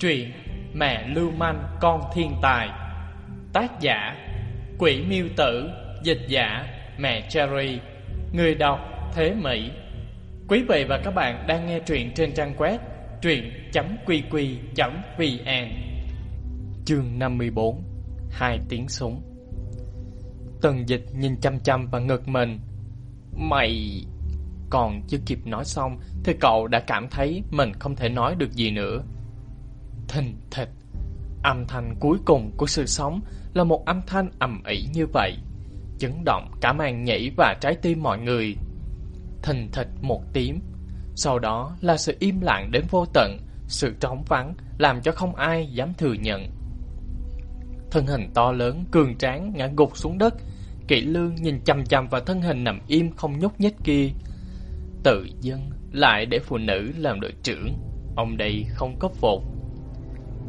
Truyện Mẹ Lưu Manh Con Thiên Tài. Tác giả, Quỷ Miêu Tử. Dịch giả, Mẹ Cherry. Người đọc, Thế Mỹ. Quý vị và các bạn đang nghe truyện trên trang web truyện.qq.vn Chương 54 Hai tiếng súng. Tần dịch nhìn chăm chăm và ngực mình. Mày... Còn chưa kịp nói xong Thì cậu đã cảm thấy mình không thể nói được gì nữa. Thình thịch. Âm thanh cuối cùng của sự sống Là một âm thanh ầm ĩ như vậy, Chấn động cả màn nhảy và trái tim mọi người. Thình thịch một tiếng, Sau đó là sự im lặng đến vô tận, Sự trống vắng Làm cho không ai dám thừa nhận. Thân hình to lớn, Cường tráng ngã gục xuống đất Kỵ lương nhìn chăm chăm vào thân hình nằm im không nhúc nhích kia. Tự dân lại để phụ nữ làm đội trưởng, Ông đây không có phục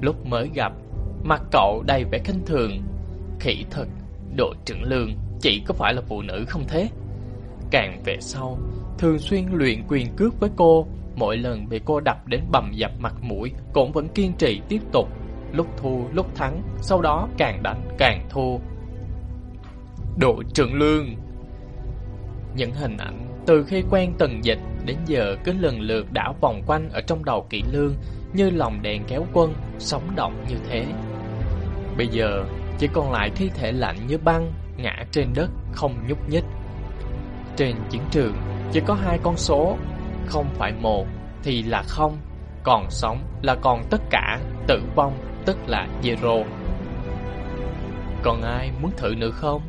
Lúc mới gặp, Mặt cậu đầy vẻ khinh thường. Khỉ thật Đội trưởng lương, Chỉ có phải là phụ nữ không thế? Càng về sau, Thường xuyên luyện quyền cước với cô, Mỗi lần bị cô đập đến bầm dập mặt mũi Cũng vẫn kiên trì tiếp tục. Lúc thua, lúc thắng, Sau đó càng đánh càng thua. Đội trưởng lương. Những hình ảnh từ khi quen tần dịch đến giờ cứ lần lượt đảo vòng quanh ở trong đầu kỹ lương như lòng đèn kéo quân, sống động như thế. Bây giờ chỉ còn lại thi thể lạnh như băng ngã trên đất không nhúc nhích. Trên chiến trường chỉ có hai con số, không phải một thì là không, còn sống là còn tất cả, tử vong tức là zero. Còn ai muốn thử nữa không?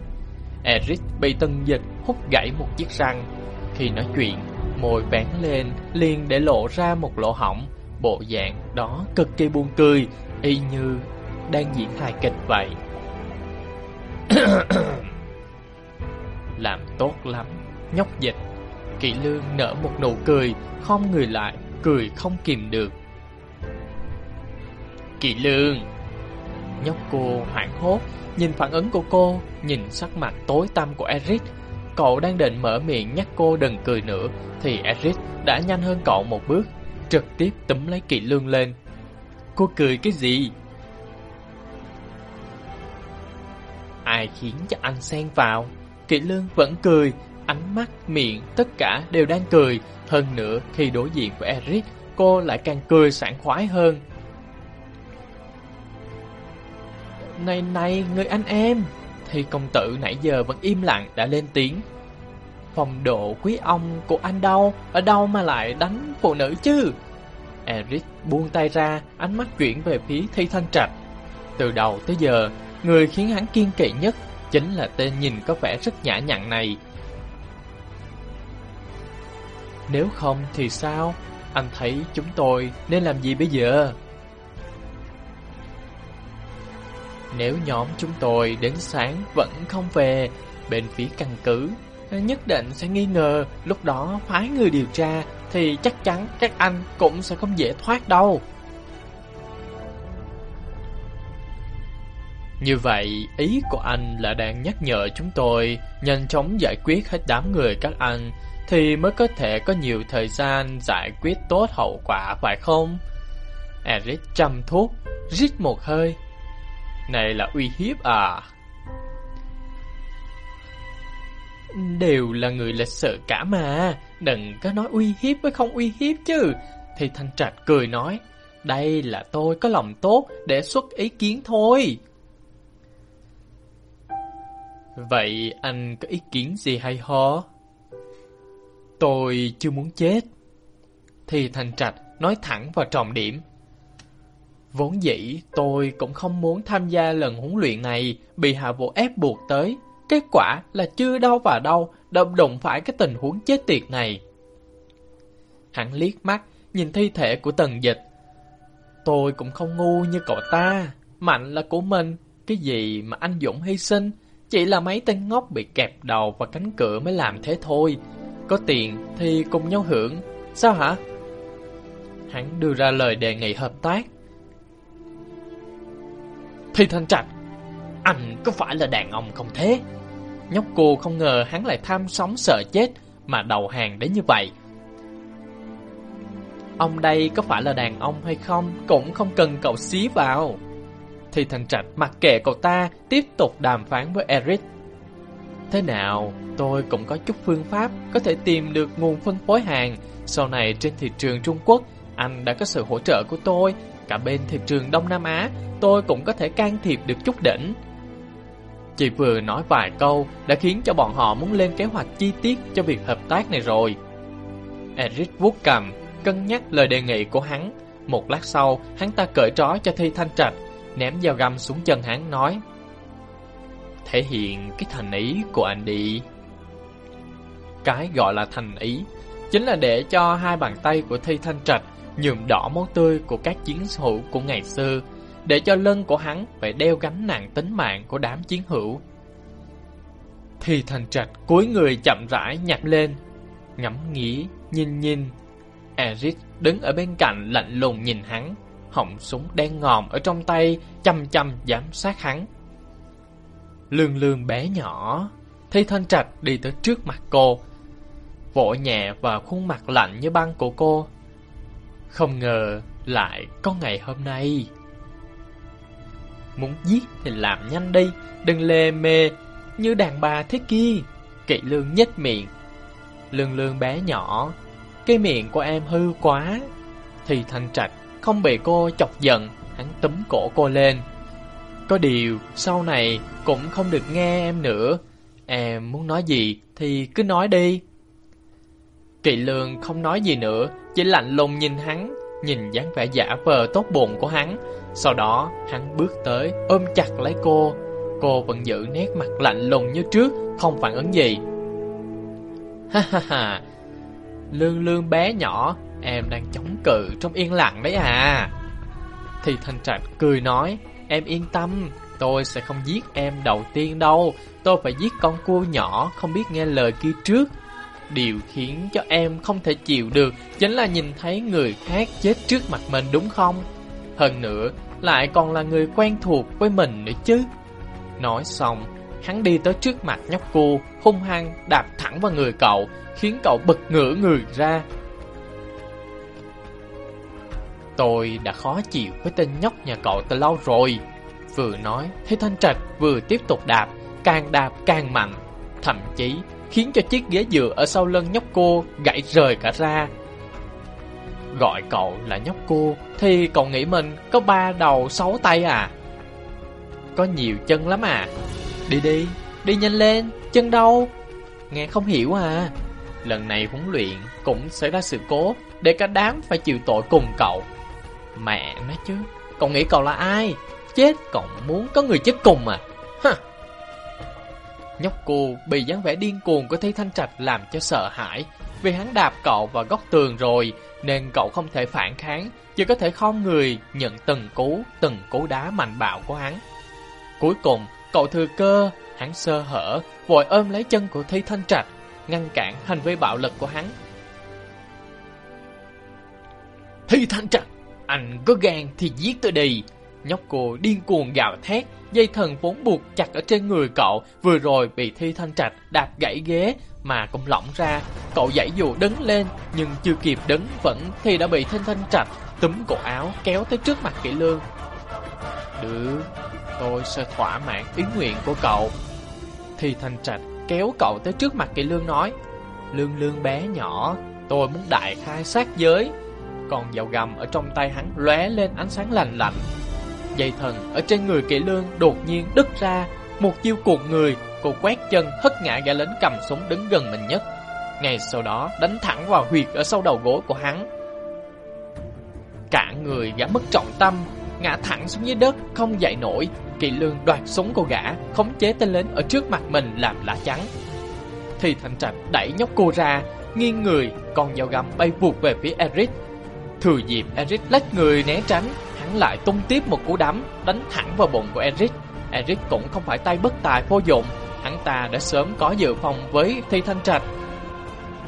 Eric bị tân dịch hút gãy một chiếc răng khi nói chuyện, môi bén lên liền để lộ ra một lỗ hỏng. Bộ dạng đó cực kỳ buồn cười, y như đang diễn hài kịch vậy. Làm tốt lắm, nhóc dịch. Kỵ lương nở một nụ cười, không người lại, cười không kìm được. Kỵ lương Nhóc cô hoảng hốt Nhìn phản ứng của cô Nhìn sắc mặt tối tăm của Eric Cậu đang định mở miệng nhắc cô đừng cười nữa Thì Eric đã nhanh hơn cậu một bước Trực tiếp túm lấy Kỵ Lương lên Cô cười cái gì? Ai khiến cho anh xen vào? Kỵ Lương vẫn cười Ánh mắt, miệng, tất cả đều đang cười Hơn nữa khi đối diện với Eric Cô lại càng cười sảng khoái hơn Này này, người anh em thì công tử nãy giờ vẫn im lặng đã lên tiếng. Phong độ quý ông của anh đâu, ở đâu mà lại đánh phụ nữ chứ? Eric buông tay ra, ánh mắt chuyển về phía Thi Thanh Trạch. Từ đầu tới giờ, người khiến hắn kiên kỵ nhất chính là tên nhìn có vẻ rất nhã nhặn này. Nếu không thì sao? Anh thấy chúng tôi nên làm gì bây giờ? Nếu nhóm chúng tôi đến sáng vẫn không về, bên phía căn cứ nhất định sẽ nghi ngờ, lúc đó phái người điều tra thì chắc chắn các anh cũng sẽ không dễ thoát đâu. Như vậy, ý của anh là đang nhắc nhở chúng tôi nhanh chóng giải quyết hết đám người các anh thì mới có thể có nhiều thời gian giải quyết tốt hậu quả phải không? Eric chăm thuốc, rít một hơi, này là uy hiếp à? Đều là người lịch sự cả mà, đừng có nói uy hiếp với không uy hiếp chứ. Thì Thanh Trạch cười nói, đây là tôi có lòng tốt để xuất ý kiến thôi. Vậy anh có ý kiến gì hay ho? Tôi chưa muốn chết. Thì Thanh Trạch nói thẳng vào trọng điểm. Vốn dĩ tôi cũng không muốn tham gia lần huấn luyện này bị hạ vụ ép buộc tới. Kết quả là chưa đâu vào đâu đâm đụng phải cái tình huống chết tiệt này. Hắn liếc mắt nhìn thi thể của tần dịch. Tôi cũng không ngu như cậu ta. Mạnh là của mình. Cái gì mà anh Dũng hy sinh chỉ là mấy tên ngốc bị kẹp đầu và cánh cửa mới làm thế thôi. Có tiền thì cùng nhau hưởng. Sao hả? Hắn đưa ra lời đề nghị hợp tác. Thi Thanh Trạch, anh có phải là đàn ông không thế? Nhóc cô không ngờ hắn lại tham sống sợ chết mà đầu hàng đến như vậy. Ông đây có phải là đàn ông hay không Cũng không cần cậu xí vào. Thì thằng trạch mặc kệ cậu ta, Tiếp tục đàm phán với Eric. Thế nào, Tôi cũng có chút phương pháp Có thể tìm được nguồn phân phối hàng. Sau này trên thị trường Trung Quốc, Anh đã có sự hỗ trợ của tôi. Cả bên thị trường Đông Nam Á, Tôi cũng có thể can thiệp được chút đỉnh. Chị vừa nói vài câu Đã khiến cho bọn họ muốn lên kế hoạch chi tiết Cho việc hợp tác này rồi Eric vuốt cầm cân nhắc lời đề nghị của hắn. Một lát sau, hắn ta cởi trói cho Thi Thanh Trạch, ném dao găm xuống chân hắn nói. Thể hiện cái thành ý của anh đi. Cái gọi là thành ý, chính là để cho hai bàn tay của Thi Thanh Trạch nhuộm đỏ máu tươi của các chiến hữu của ngày xưa, để cho lưng của hắn phải đeo gánh nặng tính mạng của đám chiến hữu. thì thành Trạch cúi người chậm rãi nhặt lên, ngẫm nghĩ, nhìn nhìn, Eric đứng ở bên cạnh lạnh lùng nhìn hắn, họng súng đen ngòm ở trong tay, chăm chăm giám sát hắn. Lương lương bé nhỏ, Thi Thanh Trạch đi tới trước mặt cô, vỗ nhẹ vào khuôn mặt lạnh như băng của cô. Không ngờ lại có ngày hôm nay. Muốn giết thì làm nhanh đi, đừng lê mê như đàn bà thế kia. Kỵ lương nhếch miệng. Lương lương bé nhỏ, cái miệng của em hư quá. Thì Thanh Trạch không bị cô chọc giận, hắn túm cổ cô lên. Có điều, sau này cũng không được nghe em nữa. Em muốn nói gì thì cứ nói đi. Kỵ lương không nói gì nữa, chỉ lạnh lùng nhìn hắn, nhìn dáng vẻ giả vờ tốt bụng của hắn. Sau đó, hắn bước tới, ôm chặt lấy cô. Cô vẫn giữ nét mặt lạnh lùng như trước, không phản ứng gì. Ha ha ha, Lương lương bé nhỏ, em đang chống cự trong yên lặng đấy à. Thì Thanh Trạch cười nói, em yên tâm, tôi sẽ không giết em đầu tiên đâu. Tôi phải giết con cua nhỏ không biết nghe lời kia trước. Điều khiến cho em không thể chịu được chính là nhìn thấy người khác chết trước mặt mình đúng không? Hơn nữa, lại còn là người quen thuộc với mình nữa chứ. Nói xong, hắn đi tới trước mặt nhóc cô, hung hăng đạp thẳng vào người cậu, khiến cậu bật ngửa người ra. Tôi đã khó chịu với tên nhóc nhà cậu từ lâu rồi. Vừa nói, thấy Thanh Trạch vừa tiếp tục đạp, càng đạp càng mạnh, thậm chí khiến cho chiếc ghế dựa ở sau lưng nhóc cô gãy rời cả ra. Gọi cậu là nhóc cô, thì cậu nghĩ mình có ba đầu sáu tay à? Có nhiều chân lắm à? Đi đi, đi nhanh lên, chân đâu? Nghe không hiểu à? Lần này huấn luyện cũng xảy ra sự cố để cả đám phải chịu tội cùng cậu. Mẹ nói chứ, cậu nghĩ cậu là ai? Chết cậu muốn có người chết cùng à? Hả? Nhóc cô bị dáng vẻ điên cuồng của Thi Thanh Trạch làm cho sợ hãi. Vì hắn đạp cậu vào góc tường rồi, nên cậu không thể phản kháng, chỉ có thể khom người nhận từng cú, từng cú đá mạnh bạo của hắn. Cuối cùng, cậu thừa cơ, hắn sơ hở, vội ôm lấy chân của Thi Thanh Trạch, ngăn cản hành vi bạo lực của hắn. Thi Thanh Trạch, anh có gan thì giết tôi đi. Nhóc cô điên cuồng gào thét, dây thần vốn buộc chặt ở trên người cậu, vừa rồi bị Thi Thanh Trạch đạp gãy ghế mà cũng lỏng ra. Cậu dãy dù đứng lên, nhưng chưa kịp đứng vẫn thì đã bị Thi Thanh Trạch túm cổ áo kéo tới trước mặt Kỷ Lương. Được, tôi sẽ thỏa mãn ý nguyện của cậu. Thi Thanh Trạch kéo cậu tới trước mặt Kỳ Lương nói Lương lương bé nhỏ, tôi muốn đại khai sát giới Còn dao gầm ở trong tay hắn lóe lên ánh sáng lành lạnh Dây thần ở trên người kỵ Lương đột nhiên đứt ra. Một chiêu cuộn người, cô quét chân hất ngã gã lính cầm súng đứng gần mình nhất. Ngay sau đó đánh thẳng vào huyệt ở sau đầu gối của hắn. Cả người gã mất trọng tâm Ngã thẳng xuống dưới đất không dậy nổi. Kỳ lương đoạt súng của gã Khống chế tên lính ở trước mặt mình làm lá chắn. Thì thành trạch đẩy nhóc cô ra Nghiêng người Còn dao găm bay vụt về phía Eric. Thừa dịp Eric lách người né tránh Hắn lại tung tiếp một cú đấm Đánh thẳng vào bụng của Eric Eric cũng không phải tay bất tài vô dụng Hắn ta đã sớm có dự phòng với Thi Thanh Trạch.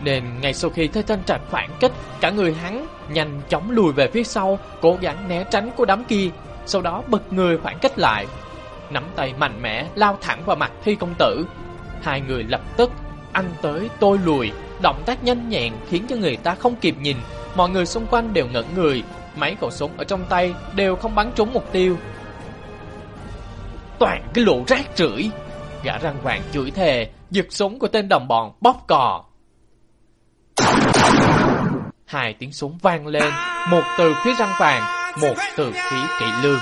Nên ngay sau khi Thi Thanh Trạch phản kích Cả người hắn nhanh chóng lùi về phía sau Cố gắng né tránh cú đấm kia Sau đó bật người phản kích lại. Nắm tay mạnh mẽ lao thẳng vào mặt Thi công tử. Hai người lập tức anh tới tôi lùi, động tác nhanh nhẹn khiến cho người ta không kịp nhìn, Mọi người xung quanh đều ngẩn người, mấy khẩu súng ở trong tay đều không bắn trúng mục tiêu. Toàn cái lũ rác rưởi Gã răng vàng chửi thề, giật súng của tên đồng bọn bóp cò. Hai tiếng súng vang lên, một từ phía răng vàng, một từ phía kỵ lương.